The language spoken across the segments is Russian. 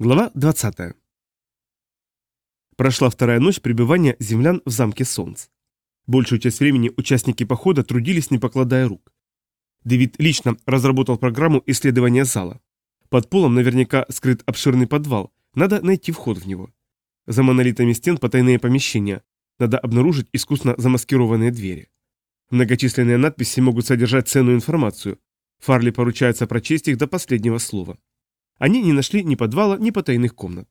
Глава 20. Прошла вторая ночь пребывания землян в замке Солнц. Большую часть времени участники похода трудились, не покладая рук. Дэвид лично разработал программу исследования зала. Под полом наверняка скрыт обширный подвал, надо найти вход в него. За монолитами стен потайные помещения, надо обнаружить искусно замаскированные двери. Многочисленные надписи могут содержать ценную информацию. Фарли поручается прочесть их до последнего слова. Они не нашли ни подвала, ни потайных комнат.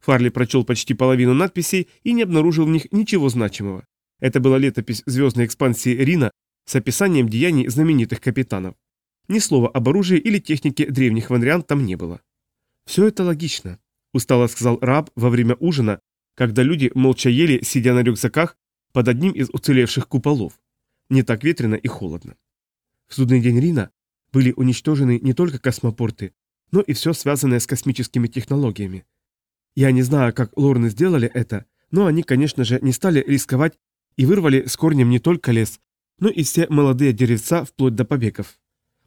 Фарли прочел почти половину надписей и не обнаружил в них ничего значимого. Это была летопись звездной экспансии Рина с описанием деяний знаменитых капитанов. Ни слова об оружии или технике древних ванриан там не было. «Все это логично», – устало сказал раб во время ужина, когда люди молча ели, сидя на рюкзаках под одним из уцелевших куполов. Не так ветрено и холодно. В судный день Рина были уничтожены не только космопорты, но и все связанное с космическими технологиями. Я не знаю, как Лорны сделали это, но они, конечно же, не стали рисковать и вырвали с корнем не только лес, но и все молодые деревца вплоть до побегов.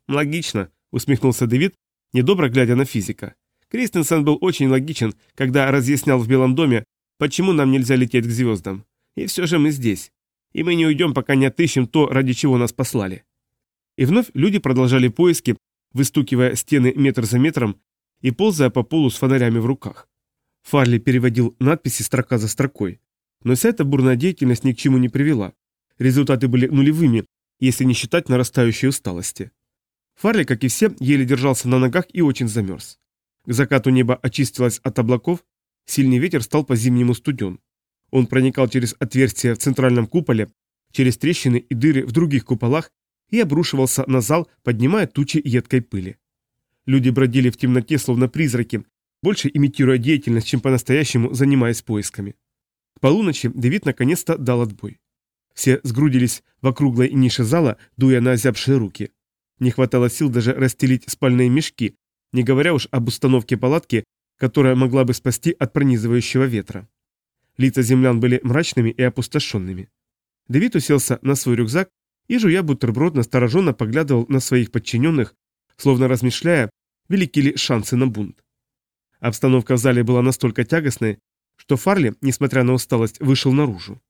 «Логично», — усмехнулся Дэвид, недобро глядя на физика. Кристенсен был очень логичен, когда разъяснял в Белом доме, почему нам нельзя лететь к звездам. И все же мы здесь. И мы не уйдем, пока не отыщем то, ради чего нас послали. И вновь люди продолжали поиски, выстукивая стены метр за метром и ползая по полу с фонарями в руках. Фарли переводил надписи строка за строкой. Но вся эта бурная деятельность ни к чему не привела. Результаты были нулевыми, если не считать нарастающей усталости. Фарли, как и все, еле держался на ногах и очень замерз. К закату небо очистилось от облаков, сильный ветер стал по-зимнему студен. Он проникал через отверстия в центральном куполе, через трещины и дыры в других куполах и обрушивался на зал, поднимая тучи едкой пыли. Люди бродили в темноте, словно призраки, больше имитируя деятельность, чем по-настоящему занимаясь поисками. К полуночи Дэвид наконец-то дал отбой. Все сгрудились в округлой нише зала, дуя на озябшие руки. Не хватало сил даже расстелить спальные мешки, не говоря уж об установке палатки, которая могла бы спасти от пронизывающего ветра. Лица землян были мрачными и опустошенными. Дэвид уселся на свой рюкзак и, жуя бутерброд, настороженно поглядывал на своих подчиненных, словно размышляя, велики ли шансы на бунт. Обстановка в зале была настолько тягостной, что Фарли, несмотря на усталость, вышел наружу.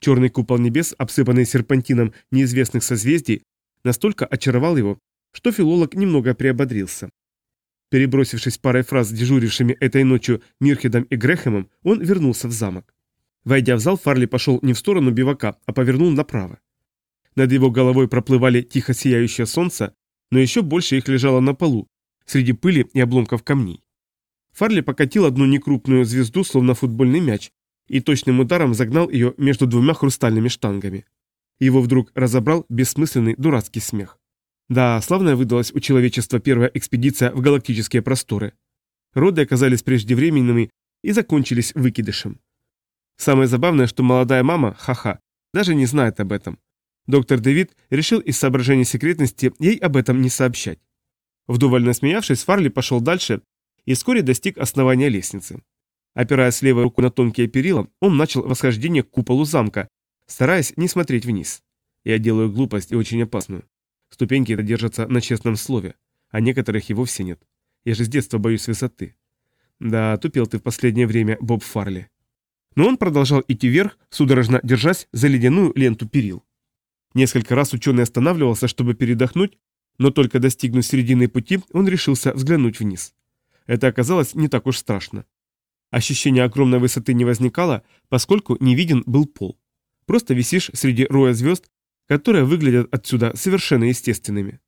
Черный купол небес, обсыпанный серпантином неизвестных созвездий, настолько очаровал его, что филолог немного приободрился. Перебросившись парой фраз с дежурившими этой ночью Мирхедом и Грехемом, он вернулся в замок. Войдя в зал, Фарли пошел не в сторону бивака, а повернул направо. Над его головой проплывали тихо сияющее солнце, но еще больше их лежало на полу, среди пыли и обломков камней. Фарли покатил одну некрупную звезду, словно футбольный мяч, и точным ударом загнал ее между двумя хрустальными штангами. Его вдруг разобрал бессмысленный дурацкий смех. Да, славная выдалась у человечества первая экспедиция в галактические просторы. Роды оказались преждевременными и закончились выкидышем. Самое забавное, что молодая мама, ха-ха, даже не знает об этом. Доктор Дэвид решил из соображений секретности ей об этом не сообщать. Вдоволь насмеявшись, Фарли пошел дальше и вскоре достиг основания лестницы. Опираясь левой рукой на тонкие перила, он начал восхождение к куполу замка, стараясь не смотреть вниз. Я делаю глупость и очень опасную. Ступеньки держатся на честном слове, а некоторых и вовсе нет. Я же с детства боюсь высоты. Да, тупел ты в последнее время, Боб Фарли. Но он продолжал идти вверх, судорожно держась за ледяную ленту перил. Несколько раз ученый останавливался, чтобы передохнуть, но только достигнув середины пути, он решился взглянуть вниз. Это оказалось не так уж страшно. Ощущение огромной высоты не возникало, поскольку не виден был пол. Просто висишь среди роя звезд, которые выглядят отсюда совершенно естественными.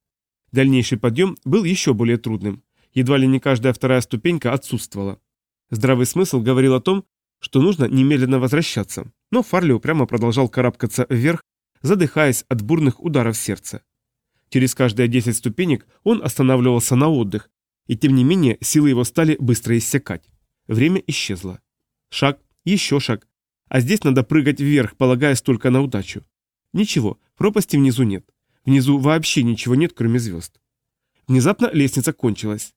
Дальнейший подъем был еще более трудным. Едва ли не каждая вторая ступенька отсутствовала. Здравый смысл говорил о том, что нужно немедленно возвращаться, но Фарли упрямо продолжал карабкаться вверх, задыхаясь от бурных ударов сердца. Через каждые 10 ступенек он останавливался на отдых, и тем не менее силы его стали быстро иссякать. Время исчезло. Шаг, еще шаг. А здесь надо прыгать вверх, полагаясь только на удачу. Ничего, пропасти внизу нет. Внизу вообще ничего нет, кроме звезд. Внезапно лестница кончилась.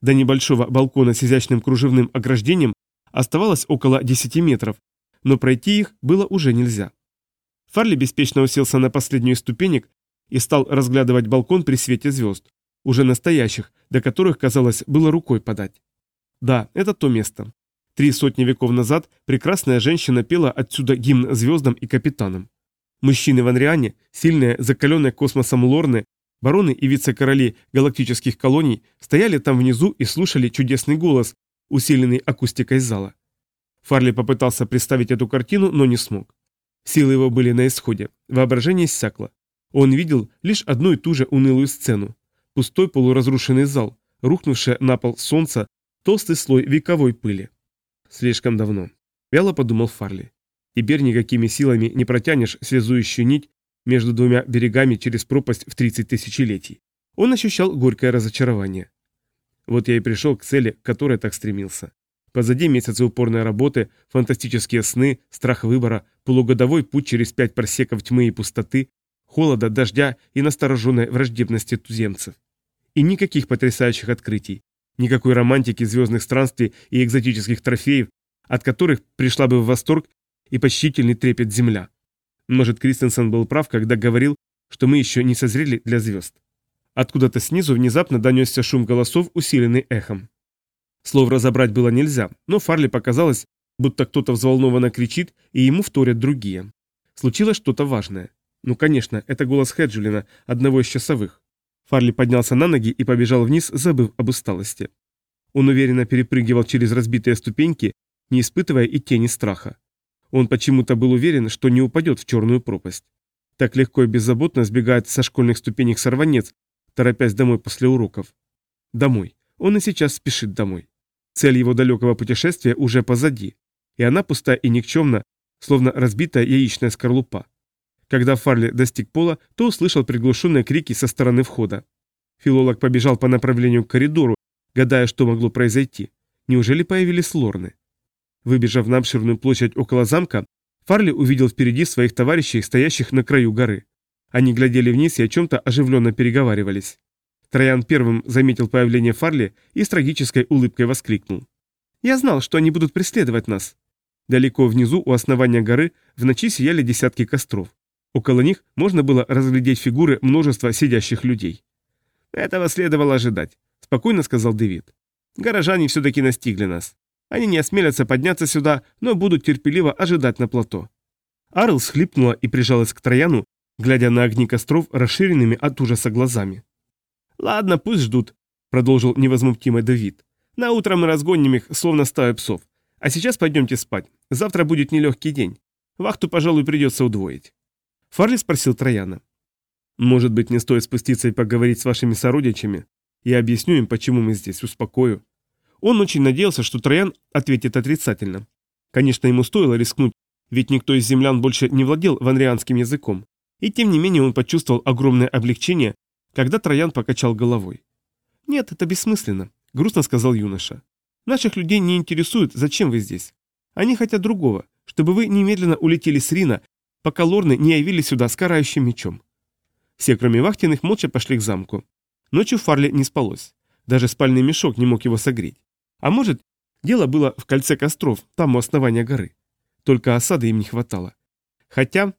До небольшого балкона с изящным кружевным ограждением оставалось около 10 метров, но пройти их было уже нельзя. Фарли беспечно уселся на последнюю ступенек и стал разглядывать балкон при свете звезд, уже настоящих, до которых, казалось, было рукой подать. Да, это то место. Три сотни веков назад прекрасная женщина пела отсюда гимн звездам и капитанам. Мужчины в Анриане, сильные, закаленные космосом лорны, бароны и вице-короли галактических колоний стояли там внизу и слушали чудесный голос, усиленный акустикой зала. Фарли попытался представить эту картину, но не смог. Силы его были на исходе, воображение иссякло. Он видел лишь одну и ту же унылую сцену. Пустой полуразрушенный зал, рухнувшее на пол солнце, толстый слой вековой пыли. Слишком давно. Вяло подумал Фарли. Теперь никакими силами не протянешь связующую нить между двумя берегами через пропасть в 30 тысячелетий. Он ощущал горькое разочарование. Вот я и пришел к цели, к которой так стремился. Позади месяцы упорной работы, фантастические сны, страх выбора, полугодовой путь через пять парсеков тьмы и пустоты, холода, дождя и настороженной враждебности туземцев. И никаких потрясающих открытий, никакой романтики звездных странствий и экзотических трофеев, от которых пришла бы в восторг и почтительный трепет земля. Может, Кристенсен был прав, когда говорил, что мы еще не созрели для звезд. Откуда-то снизу внезапно донесся шум голосов, усиленный эхом. Слов разобрать было нельзя, но Фарли показалось, будто кто-то взволнованно кричит, и ему вторят другие. Случилось что-то важное. Ну, конечно, это голос Хеджулина, одного из часовых. Фарли поднялся на ноги и побежал вниз, забыв об усталости. Он уверенно перепрыгивал через разбитые ступеньки, не испытывая и тени страха. Он почему-то был уверен, что не упадет в черную пропасть. Так легко и беззаботно сбегает со школьных ступенек сорванец, торопясь домой после уроков. Домой. Он и сейчас спешит домой. Цель его далекого путешествия уже позади, и она пустая и никчемна, словно разбитая яичная скорлупа. Когда Фарли достиг пола, то услышал приглушенные крики со стороны входа. Филолог побежал по направлению к коридору, гадая, что могло произойти. Неужели появились лорны? Выбежав на обширную площадь около замка, Фарли увидел впереди своих товарищей, стоящих на краю горы. Они глядели вниз и о чем-то оживленно переговаривались. Троян первым заметил появление Фарли и с трагической улыбкой воскликнул. «Я знал, что они будут преследовать нас». Далеко внизу, у основания горы, в ночи сияли десятки костров. Около них можно было разглядеть фигуры множества сидящих людей. «Этого следовало ожидать», — спокойно сказал Дэвид. «Горожане все-таки настигли нас. Они не осмелятся подняться сюда, но будут терпеливо ожидать на плато». Арл схлипнула и прижалась к Трояну, глядя на огни костров расширенными от ужаса глазами. «Ладно, пусть ждут», — продолжил невозмутимый Давид. «На утро мы разгоним их, словно стаю псов. А сейчас пойдемте спать. Завтра будет нелегкий день. Вахту, пожалуй, придется удвоить». Фарли спросил Трояна. «Может быть, не стоит спуститься и поговорить с вашими сородичами? Я объясню им, почему мы здесь, успокою». Он очень надеялся, что Троян ответит отрицательно. Конечно, ему стоило рискнуть, ведь никто из землян больше не владел ванрианским языком. И тем не менее он почувствовал огромное облегчение, когда Троян покачал головой. «Нет, это бессмысленно», — грустно сказал юноша. «Наших людей не интересует, зачем вы здесь. Они хотят другого, чтобы вы немедленно улетели с Рина пока лорны не явились сюда с карающим мечом. Все, кроме вахтенных, молча пошли к замку. Ночью Фарли не спалось. Даже спальный мешок не мог его согреть. А может, дело было в кольце костров, там у основания горы. Только осады им не хватало. Хотя...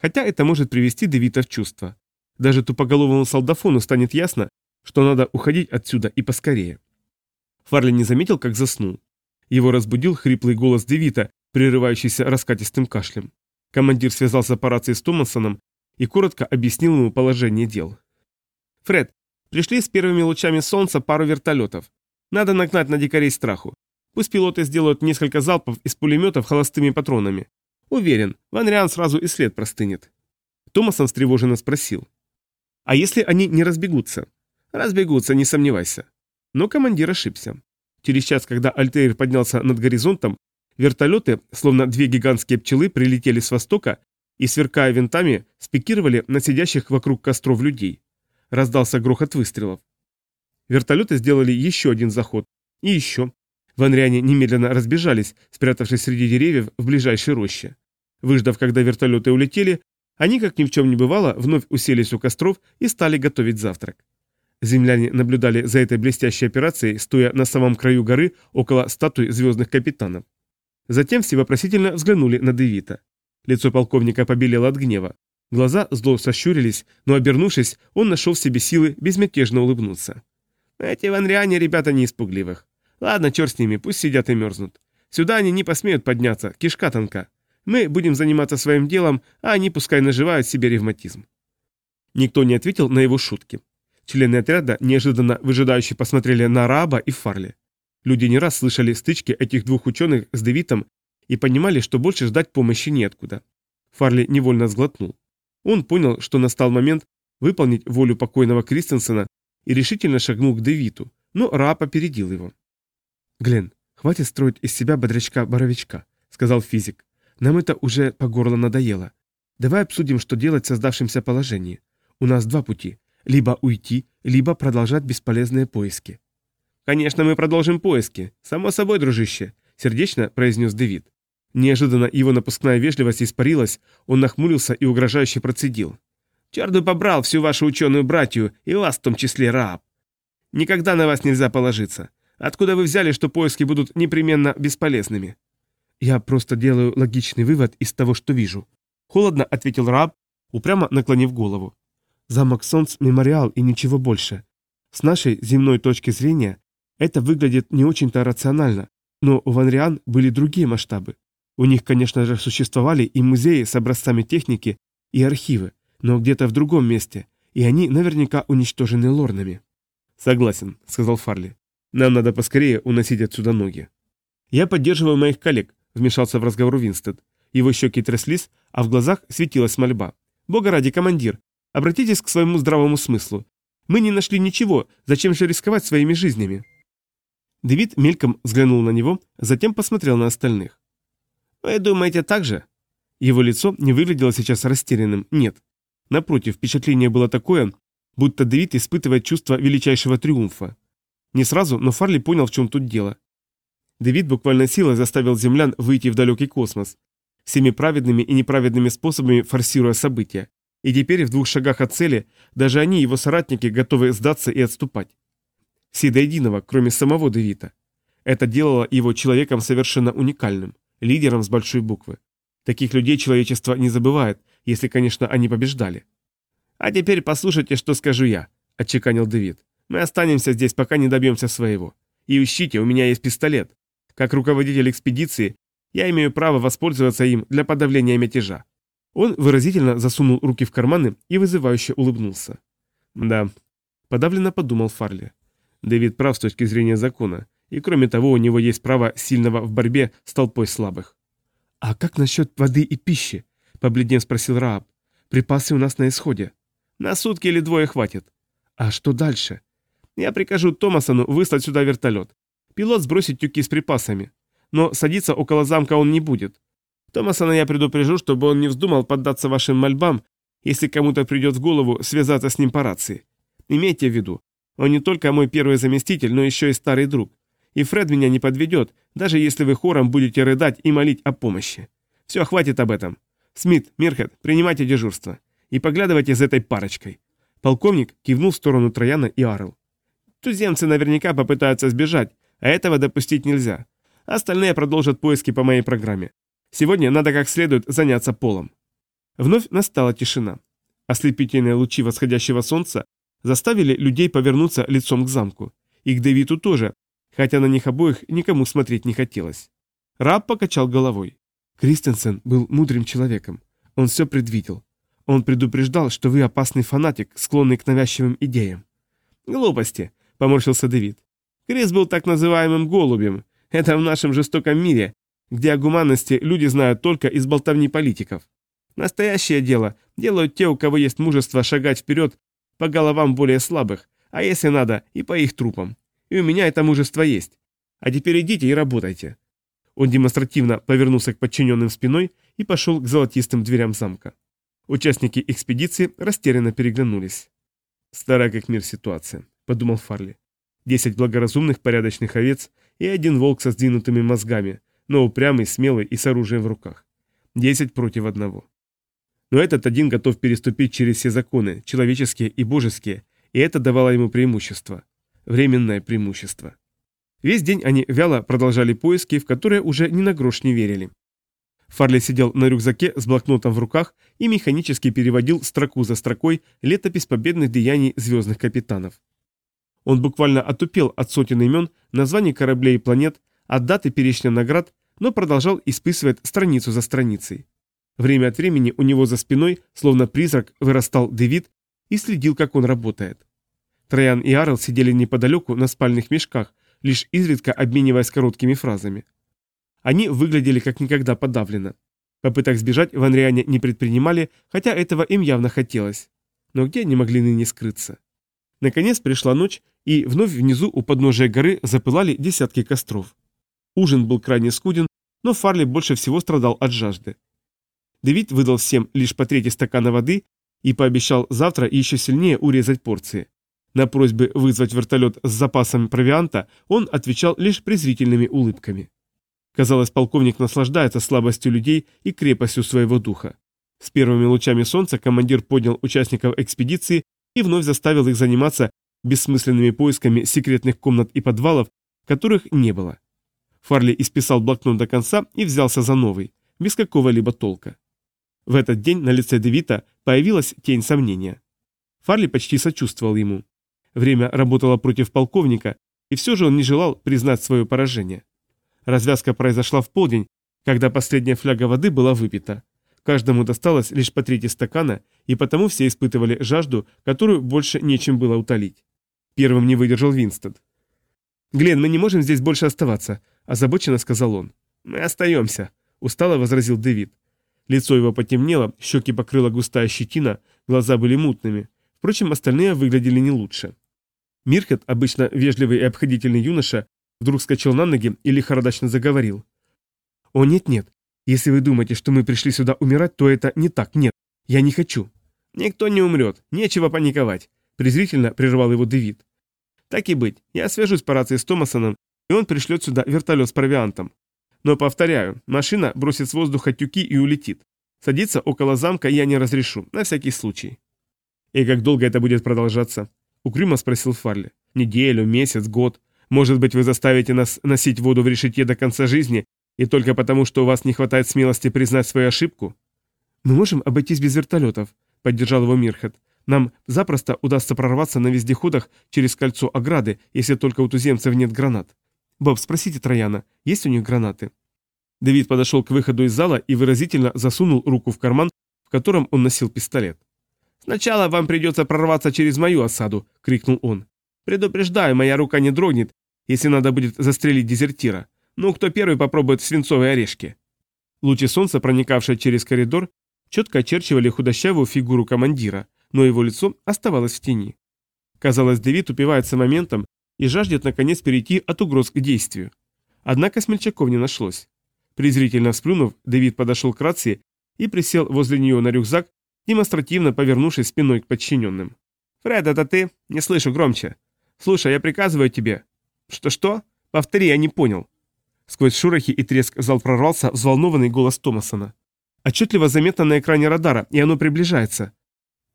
Хотя это может привести Девита в чувство. Даже тупоголовому солдафону станет ясно, что надо уходить отсюда и поскорее. Фарли не заметил, как заснул. Его разбудил хриплый голос Девита, прерывающийся раскатистым кашлем. Командир связался по рации с Томасоном и коротко объяснил ему положение дел. «Фред, пришли с первыми лучами солнца пару вертолетов. Надо нагнать на дикарей страху. Пусть пилоты сделают несколько залпов из пулеметов холостыми патронами. Уверен, Ван сразу и след простынет». Томасон встревоженно спросил. «А если они не разбегутся?» «Разбегутся, не сомневайся». Но командир ошибся. Через час, когда Альтеир поднялся над горизонтом, Вертолеты, словно две гигантские пчелы, прилетели с востока и, сверкая винтами, спикировали на сидящих вокруг костров людей. Раздался грохот выстрелов. Вертолеты сделали еще один заход. И еще. Ванряне немедленно разбежались, спрятавшись среди деревьев в ближайшей роще. Выждав, когда вертолеты улетели, они, как ни в чем не бывало, вновь уселись у костров и стали готовить завтрак. Земляне наблюдали за этой блестящей операцией, стоя на самом краю горы около статуи звездных капитанов. Затем все вопросительно взглянули на Девита. Лицо полковника побелело от гнева. Глаза зло сощурились, но, обернувшись, он нашел в себе силы безмятежно улыбнуться. «Эти ванриане ребята не испугливых. Ладно, черт с ними, пусть сидят и мерзнут. Сюда они не посмеют подняться, кишка тонка. Мы будем заниматься своим делом, а они пускай наживают себе ревматизм. Никто не ответил на его шутки. Члены отряда неожиданно выжидающе посмотрели на Раба и Фарли. Люди не раз слышали стычки этих двух ученых с Девитом и понимали, что больше ждать помощи неоткуда. Фарли невольно сглотнул. Он понял, что настал момент выполнить волю покойного Кристенсена и решительно шагнул к Девиту, но Раб опередил его. «Глен, хватит строить из себя бодрячка-боровичка», — сказал физик. «Нам это уже по горло надоело. Давай обсудим, что делать в создавшемся положении. У нас два пути. Либо уйти, либо продолжать бесполезные поиски». «Конечно, мы продолжим поиски. Само собой, дружище», — сердечно произнес Дэвид. Неожиданно его напускная вежливость испарилась, он нахмурился и угрожающе процедил. «Черт бы побрал всю вашу ученую братью, и вас в том числе, раб! Никогда на вас нельзя положиться. Откуда вы взяли, что поиски будут непременно бесполезными?» «Я просто делаю логичный вывод из того, что вижу», — холодно ответил раб, упрямо наклонив голову. «Замок Солнц — мемориал и ничего больше. С нашей земной точки зрения это выглядит не очень-то рационально, но у Ванриан были другие масштабы. У них, конечно же, существовали и музеи с образцами техники, и архивы, но где-то в другом месте, и они наверняка уничтожены лорнами. «Согласен», — сказал Фарли. «Нам надо поскорее уносить отсюда ноги». «Я поддерживаю моих коллег», — вмешался в разговор Винстед. Его щеки тряслись, а в глазах светилась мольба. «Бога ради, командир, обратитесь к своему здравому смыслу. Мы не нашли ничего, зачем же рисковать своими жизнями?» Дэвид мельком взглянул на него, затем посмотрел на остальных. «Вы думаете так же?» Его лицо не выглядело сейчас растерянным, нет. Напротив, впечатление было такое, будто Дэвид испытывает чувство величайшего триумфа. Не сразу, но Фарли понял, в чем тут дело. Дэвид буквально силой заставил землян выйти в далекий космос, всеми праведными и неправедными способами форсируя события. И теперь в двух шагах от цели даже они, его соратники, готовы сдаться и отступать. Все до единого, кроме самого Дэвида. Это делало его человеком совершенно уникальным лидером с большой буквы. Таких людей человечество не забывает, если, конечно, они побеждали. «А теперь послушайте, что скажу я», — отчеканил Дэвид. «Мы останемся здесь, пока не добьемся своего. И ищите, у меня есть пистолет. Как руководитель экспедиции, я имею право воспользоваться им для подавления мятежа». Он выразительно засунул руки в карманы и вызывающе улыбнулся. «Да», — подавленно подумал Фарли. Дэвид прав с точки зрения закона. И кроме того, у него есть право сильного в борьбе с толпой слабых. «А как насчет воды и пищи?» – побледнев спросил Рааб. «Припасы у нас на исходе. На сутки или двое хватит. А что дальше?» «Я прикажу Томасону выслать сюда вертолет. Пилот сбросит тюки с припасами. Но садиться около замка он не будет. Томасона я предупрежу, чтобы он не вздумал поддаться вашим мольбам, если кому-то придет в голову связаться с ним по рации. Имейте в виду, он не только мой первый заместитель, но еще и старый друг. И Фред меня не подведет, даже если вы хором будете рыдать и молить о помощи. Все, хватит об этом. Смит, Мирхет, принимайте дежурство. И поглядывайте за этой парочкой. Полковник кивнул в сторону Трояна и Арл. Туземцы наверняка попытаются сбежать, а этого допустить нельзя. Остальные продолжат поиски по моей программе. Сегодня надо как следует заняться полом. Вновь настала тишина. Ослепительные лучи восходящего солнца заставили людей повернуться лицом к замку. И к Дэвиду тоже, хотя на них обоих никому смотреть не хотелось. Раб покачал головой. Кристенсен был мудрым человеком. Он все предвидел. Он предупреждал, что вы опасный фанатик, склонный к навязчивым идеям. «Глупости», — поморщился Дэвид. «Крис был так называемым голубем. Это в нашем жестоком мире, где о гуманности люди знают только из болтовни политиков. Настоящее дело делают те, у кого есть мужество шагать вперед по головам более слабых, а если надо, и по их трупам и у меня это мужество есть. А теперь идите и работайте». Он демонстративно повернулся к подчиненным спиной и пошел к золотистым дверям замка. Участники экспедиции растерянно переглянулись. «Старая как мир ситуация», — подумал Фарли. «Десять благоразумных порядочных овец и один волк со сдвинутыми мозгами, но упрямый, смелый и с оружием в руках. Десять против одного. Но этот один готов переступить через все законы, человеческие и божеские, и это давало ему преимущество временное преимущество. Весь день они вяло продолжали поиски, в которые уже ни на грош не верили. Фарли сидел на рюкзаке с блокнотом в руках и механически переводил строку за строкой летопись победных деяний звездных капитанов. Он буквально отупел от сотен имен, названий кораблей и планет, от даты перечня наград, но продолжал исписывать страницу за страницей. Время от времени у него за спиной, словно призрак, вырастал Дэвид и следил, как он работает. Троян и Арл сидели неподалеку на спальных мешках, лишь изредка обмениваясь короткими фразами. Они выглядели как никогда подавленно. Попыток сбежать в Анриане не предпринимали, хотя этого им явно хотелось. Но где они могли ныне скрыться? Наконец пришла ночь, и вновь внизу у подножия горы запылали десятки костров. Ужин был крайне скуден, но Фарли больше всего страдал от жажды. Дэвид выдал всем лишь по трети стакана воды и пообещал завтра еще сильнее урезать порции. На просьбы вызвать вертолет с запасами провианта он отвечал лишь презрительными улыбками. Казалось, полковник наслаждается слабостью людей и крепостью своего духа. С первыми лучами солнца командир поднял участников экспедиции и вновь заставил их заниматься бессмысленными поисками секретных комнат и подвалов, которых не было. Фарли исписал блокнот до конца и взялся за новый, без какого-либо толка. В этот день на лице Девита появилась тень сомнения. Фарли почти сочувствовал ему. Время работало против полковника, и все же он не желал признать свое поражение. Развязка произошла в полдень, когда последняя фляга воды была выпита. Каждому досталось лишь по трети стакана, и потому все испытывали жажду, которую больше нечем было утолить. Первым не выдержал Винстон. «Глен, мы не можем здесь больше оставаться», – озабоченно сказал он. «Мы остаемся», – устало возразил Дэвид. Лицо его потемнело, щеки покрыла густая щетина, глаза были мутными. Впрочем, остальные выглядели не лучше. Мирхет, обычно вежливый и обходительный юноша, вдруг скачал на ноги и лихорадочно заговорил. «О, нет-нет, если вы думаете, что мы пришли сюда умирать, то это не так, нет, я не хочу». «Никто не умрет, нечего паниковать», – презрительно прервал его Дэвид. «Так и быть, я свяжусь по рации с Томасоном, и он пришлет сюда вертолет с провиантом. Но, повторяю, машина бросит с воздуха тюки и улетит. Садиться около замка я не разрешу, на всякий случай». «И как долго это будет продолжаться?» – угрюмо спросил Фарли. «Неделю, месяц, год. Может быть, вы заставите нас носить воду в решете до конца жизни, и только потому, что у вас не хватает смелости признать свою ошибку?» «Мы можем обойтись без вертолетов», – поддержал его Мирхет. «Нам запросто удастся прорваться на вездеходах через кольцо ограды, если только у туземцев нет гранат. Боб, спросите Трояна, есть у них гранаты?» Давид подошел к выходу из зала и выразительно засунул руку в карман, в котором он носил пистолет. «Сначала вам придется прорваться через мою осаду!» — крикнул он. «Предупреждаю, моя рука не дрогнет, если надо будет застрелить дезертира. Ну, кто первый попробует свинцовые орешки?» Лучи солнца, проникавшие через коридор, четко очерчивали худощавую фигуру командира, но его лицо оставалось в тени. Казалось, Дэвид упивается моментом и жаждет наконец перейти от угроз к действию. Однако смельчаков не нашлось. Презрительно сплюнув, Дэвид подошел к рации и присел возле нее на рюкзак, демонстративно повернувшись спиной к подчиненным. «Фред, это ты? Не слышу громче. Слушай, я приказываю тебе». «Что-что? Повтори, я не понял». Сквозь шурохи и треск зал прорвался взволнованный голос Томасона. Отчетливо заметно на экране радара, и оно приближается.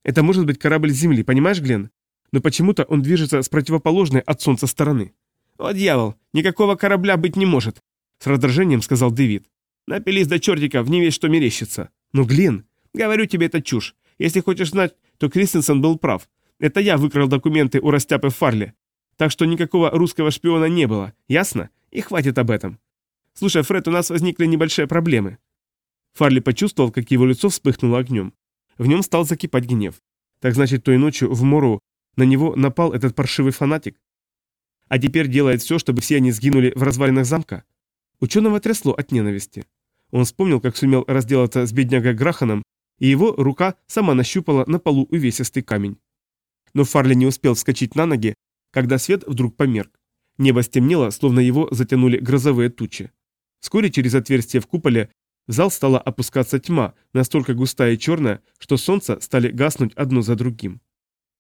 Это может быть корабль Земли, понимаешь, Глен? Но почему-то он движется с противоположной от Солнца стороны. «О, дьявол, никакого корабля быть не может!» С раздражением сказал Дэвид. «Напились до чертика, в не весь что мерещится». «Но, Глен, Говорю тебе, это чушь. Если хочешь знать, то Кристенсен был прав. Это я выкрал документы у Растяпы Фарли. Так что никакого русского шпиона не было, ясно? И хватит об этом. Слушай, Фред, у нас возникли небольшие проблемы. Фарли почувствовал, как его лицо вспыхнуло огнем. В нем стал закипать гнев. Так значит, той ночью в Мору на него напал этот паршивый фанатик? А теперь делает все, чтобы все они сгинули в развалинах замка? Ученого трясло от ненависти. Он вспомнил, как сумел разделаться с беднягой Граханом и его рука сама нащупала на полу увесистый камень. Но Фарли не успел вскочить на ноги, когда свет вдруг померк. Небо стемнело, словно его затянули грозовые тучи. Вскоре через отверстие в куполе в зал стала опускаться тьма, настолько густая и черная, что солнце стали гаснуть одно за другим.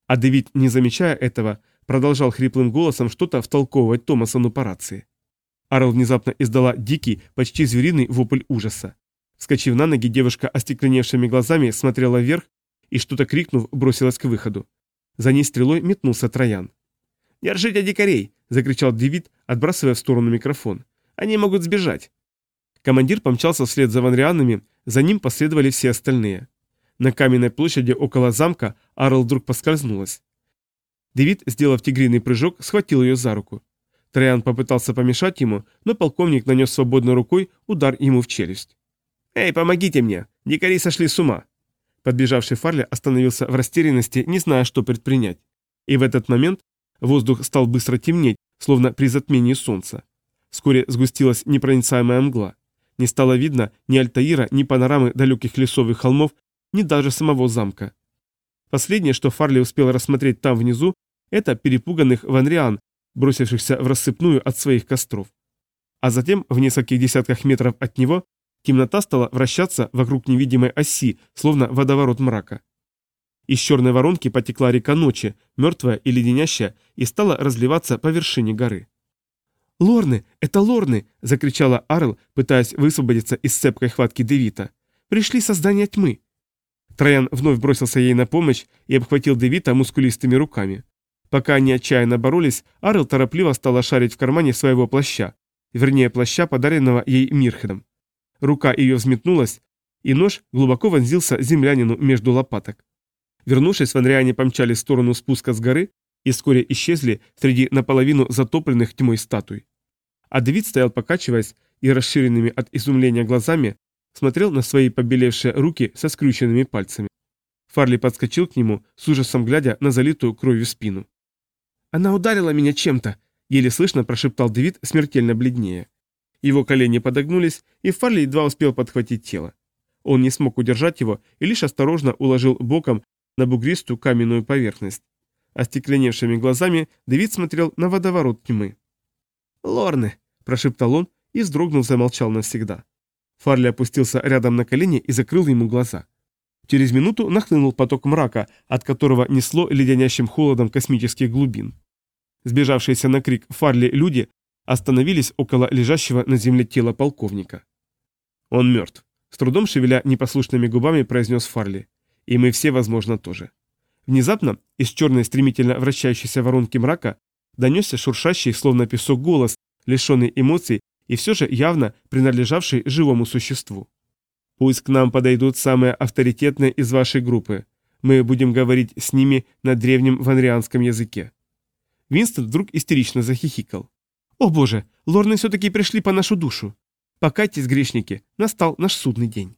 А Дэвид, не замечая этого, продолжал хриплым голосом что-то втолковывать Томасону по рации. Арл внезапно издала дикий, почти звериный вопль ужаса. Вскочив на ноги, девушка остекленевшими глазами смотрела вверх и, что-то крикнув, бросилась к выходу. За ней стрелой метнулся Троян. «Держите дикарей!» – закричал Девид, отбрасывая в сторону микрофон. «Они могут сбежать!» Командир помчался вслед за ванрианами, за ним последовали все остальные. На каменной площади около замка Арл вдруг поскользнулась. Дэвид, сделав тигриный прыжок, схватил ее за руку. Троян попытался помешать ему, но полковник нанес свободной рукой удар ему в челюсть. «Эй, помогите мне! Дикари сошли с ума!» Подбежавший Фарли остановился в растерянности, не зная, что предпринять. И в этот момент воздух стал быстро темнеть, словно при затмении солнца. Вскоре сгустилась непроницаемая мгла. Не стало видно ни Альтаира, ни панорамы далеких лесов и холмов, ни даже самого замка. Последнее, что Фарли успел рассмотреть там внизу, это перепуганных ванриан, бросившихся в рассыпную от своих костров. А затем, в нескольких десятках метров от него, темнота стала вращаться вокруг невидимой оси, словно водоворот мрака. Из черной воронки потекла река ночи, мертвая и леденящая, и стала разливаться по вершине горы. «Лорны! Это лорны!» – закричала Арл, пытаясь высвободиться из цепкой хватки Девита. «Пришли создания тьмы!» Троян вновь бросился ей на помощь и обхватил Девита мускулистыми руками. Пока они отчаянно боролись, Арл торопливо стала шарить в кармане своего плаща, вернее плаща, подаренного ей Мирхедом. Рука ее взметнулась, и нож глубоко вонзился землянину между лопаток. Вернувшись, ванриане помчали в сторону спуска с горы и вскоре исчезли среди наполовину затопленных тьмой статуй. А Давид стоял покачиваясь и расширенными от изумления глазами смотрел на свои побелевшие руки со скрюченными пальцами. Фарли подскочил к нему, с ужасом глядя на залитую кровью спину. «Она ударила меня чем-то!» — еле слышно прошептал Давид, смертельно бледнее. Его колени подогнулись, и Фарли едва успел подхватить тело. Он не смог удержать его и лишь осторожно уложил боком на бугристую каменную поверхность. Остекленевшими глазами Давид смотрел на водоворот тьмы. «Лорны!» – прошептал он и, вздрогнув, замолчал навсегда. Фарли опустился рядом на колени и закрыл ему глаза. Через минуту нахлынул поток мрака, от которого несло леденящим холодом космических глубин. Сбежавшиеся на крик Фарли люди остановились около лежащего на земле тела полковника. «Он мертв», — с трудом шевеля непослушными губами произнес Фарли. «И мы все, возможно, тоже». Внезапно из черной стремительно вращающейся воронки мрака донесся шуршащий, словно песок, голос, лишенный эмоций и все же явно принадлежавший живому существу. «Пусть к нам подойдут самые авторитетные из вашей группы. Мы будем говорить с ними на древнем ванрианском языке». Винстон вдруг истерично захихикал. «О боже, лорны все-таки пришли по нашу душу! Покайтесь, грешники, настал наш судный день!»